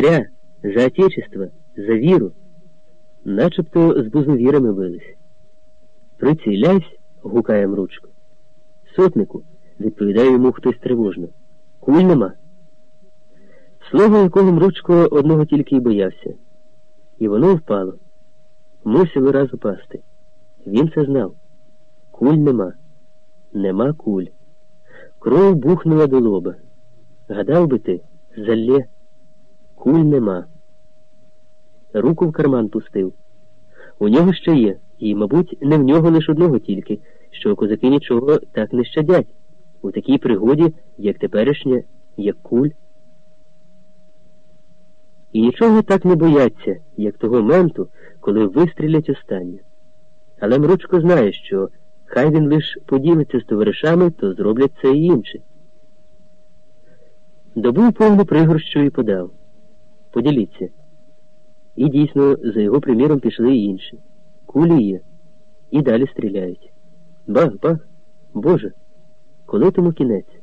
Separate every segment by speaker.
Speaker 1: царя, за отечество, за віру, начебто з бузовірами бились. Приціляйсь, гукає Мручко. Сотнику, відповідає йому хтось тривожно. Куль нема. Слово якого Мручко одного тільки й боявся. І воно впало. Мусило раз упасти. Він це знав. Куль нема. Нема куль. Кров бухнула до лоба. Гадав би ти, залє. Куль нема. Руку в карман пустив. У нього ще є, і, мабуть, не в нього лиш одного тільки, що козаки нічого так не щадять. У такій пригоді, як теперішня, як куль. І нічого так не бояться, як того менту, коли вистрілять останнє. Але Мручко знає, що хай він лиш поділиться з товаришами, то зроблять це і інші. Добув повну пригорщу і подав. Поділіться. І дійсно, за його приміром пішли і інші. Кулі є. І далі стріляють. Бах, бах, Боже, коли тому кінець?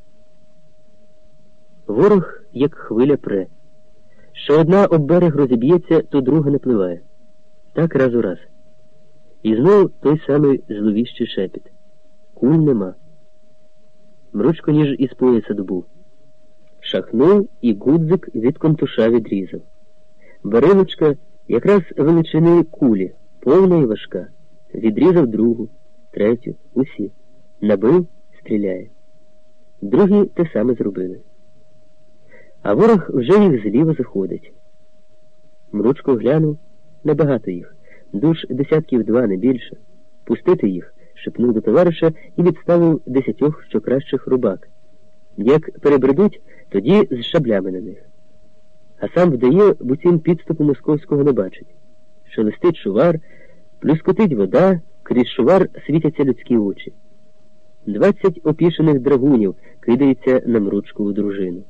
Speaker 1: Ворог, як хвиля пре. Що одна об берег розіб'ється, то друга не пливає. Так раз у раз. І знов той самий зловіщий шепіт. Куль нема. Мручко ніж із пояса добув. Шахнув і гудзик від контуша відрізав. Барилочка якраз величини кулі, повна і важка. Відрізав другу, третю, усі. Набив, стріляє. Другі те саме зробили. А ворог вже їх зліва заходить. Мручко глянув небагато їх, душ десятків два, не більше. Пустити їх, шепнув до товариша і відставив десятьох що кращих рубак. Як перебредуть, тоді з шаблями на них. А сам вдає, буцім підступу московського не бачить. Шелестить шувар, плюскотить вода, крізь шувар світяться людські очі. Двадцять опішених драгунів кидається на мручкову дружину.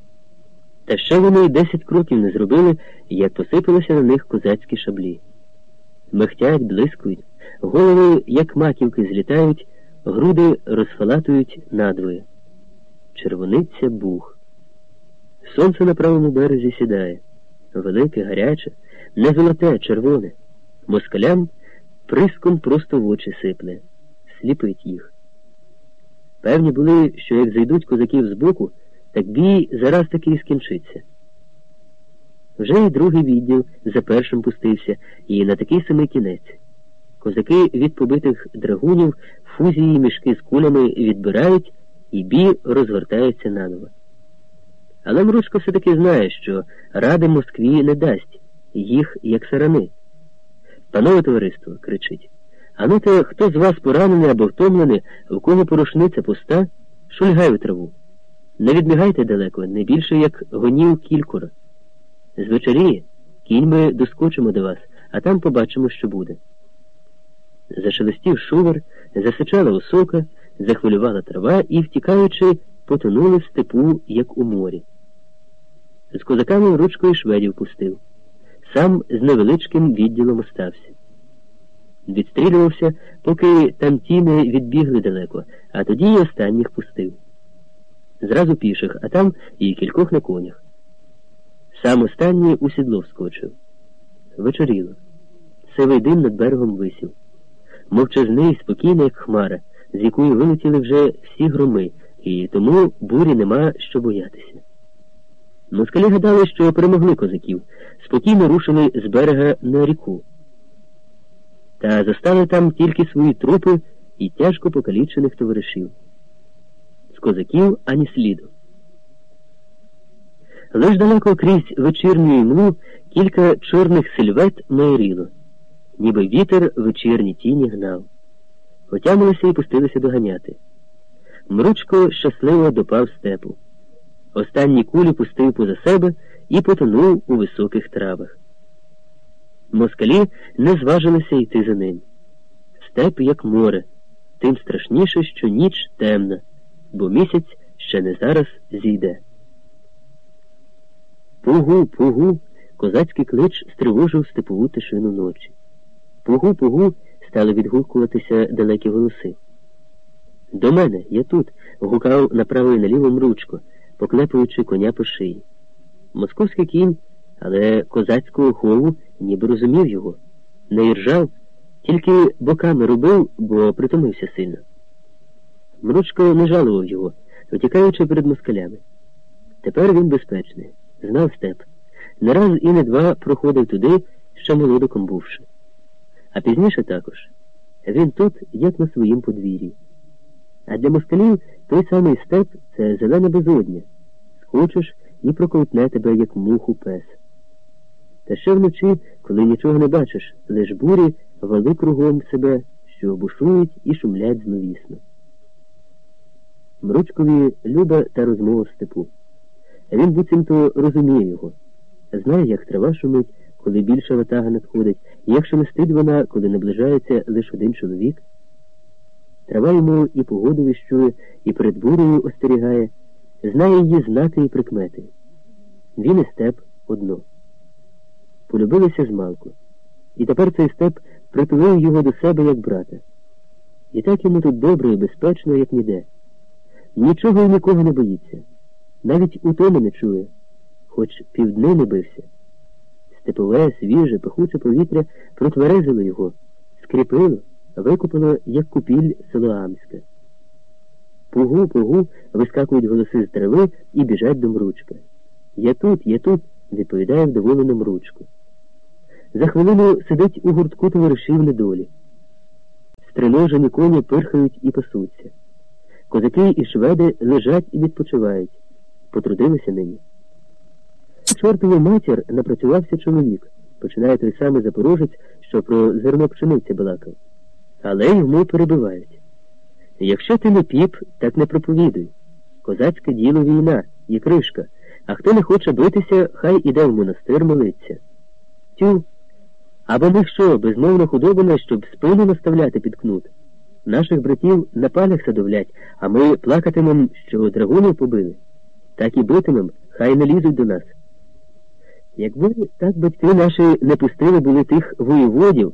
Speaker 1: Та ще вони й десять кроків не зробили, як посипалися на них козацькі шаблі. Мехтять, блискують, голови, як маківки, злітають, груди розфалатують надвоє. Червониться бух. Сонце на правому березі сідає. Велике, гаряче, не золоте, червоне. Москалям приском просто в очі сипле, сліпить їх. Певні були, що як зайдуть козаків збоку, так бій зараз таки і скінчиться. Вже і другий відділ за першим пустився, і на такий самий кінець. Козаки від побитих драгунів фузії мішки з кулями відбирають, і бій розгортається наново. Але Мручко все-таки знає, що ради Москві не дасть їх, як сарани. Панове товариство, кричить. А ну те, хто з вас поранений або втомлений, у кого порушниця пуста, шульгай у траву. Не відбігайте далеко, не більше, як гонів кількора. Звечоріє, кінь доскочимо до вас, а там побачимо, що буде. Зашелестів шувар, засичала осока, захвилювала трава і, втікаючи, потонули в степу, як у морі. З козаками ручкою шведів пустив. Сам з невеличким відділом остався. Відстрілювався, поки там ті не відбігли далеко, а тоді й останніх пустив. Зразу піших, а там і кількох на конях. Сам останній у сідло вскочив. Вечоріло. Сивий дим над берегом висів. Мовчазний, спокійний, як хмара, з якої вилетіли вже всі громи, і тому бурі нема що боятися. Москалі гадали, що перемогли козаків, спокійно рушили з берега на ріку. Та застали там тільки свої трупи і тяжко покалічених товаришів. З козаків ані сліду. Лиш далеко крізь вечірню імлу кілька чорних сильвет майоріло, ніби вітер вечірні тіні гнав. Отямилися і пустилися доганяти. Мручко щасливо допав степу. Останні кулі пустив поза себе і потонув у високих травах. Москалі не зважилися йти за ним. Степ, як море, тим страшніше, що ніч темна, бо місяць ще не зараз зійде. Пугу, пугу, козацький клич стривожив степову тишину ночі. Пугу, пугу, стали відгукуватися далекі голоси. До мене, я тут, гукав направо і наліво мручко, поклепуючи коня по шиї. Московський кінь але козацького хову ніби розумів його, не іржав, тільки боками робив, бо притомився сильно. Мручко не жалував його, витікаючи перед москалями. Тепер він безпечний, знав степ. Не раз і не два проходив туди, ще молодиком бувши. А пізніше також. Він тут, як на своїм подвір'ї. А для москалів той самий степ це зелена безодня. Схочеш і проковтне тебе, як муху пес. Та ще вночі, коли нічого не бачиш, лиш бурі вали кругом себе, що бушують і шумлять зловісно. Мручкові люба та розмова в степу. Він буцімто розуміє його, знає, як трава шумить, коли більша ватага надходить, і як шелестить вона, коли наближається лише один чоловік. Трава йому і погоду віщує, і перед бурею остерігає, знає її знаки і прикмети. Він і степ одно. Полюбилися з малку. І тепер цей степ притулив його до себе як брата. І так йому тут добре і безпечно, як ніде. Нічого і нікого не боїться, навіть утоми не чує, хоч півдни не бився. Степове, свіже, пахуче повітря протверезило його, скріпило, викупило, як купіль селоанське. Пугу, пугу, вискакують голоси з трави і біжать до мручка. Я тут, я тут, відповідає вдоволено мручку. За хвилину сидить у гуртку товаришів недолі. Стриножені коні пирхають і пасуться. Козаки і шведи лежать і відпочивають. Потрудилися нині. Чортову матір напрацювався чоловік, починає той самий запорожець, що про зерно пшениці балакав. Але йому перебивають. Якщо ти не піп, так не проповідуй. Козацьке діло війна, є кришка, а хто не хоче битися, хай іде в монастир молиться. Тю. Або ми що, безмовно худобина, щоб спину наставляти під кнут? Наших братів на палях садовлять, а ми плакатимем, що драгунів побили. Так і битимем, хай не лізуть до нас. Якби так батьки наші не пустили були тих воєводів,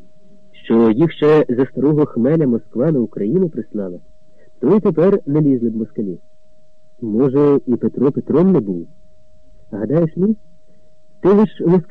Speaker 1: що їх ще за старого хмеля Москва на Україну прислала, то й тепер не лізли б москалі. Може, і Петро Петром не був. Гадаєш, ні? Ти лиш москалі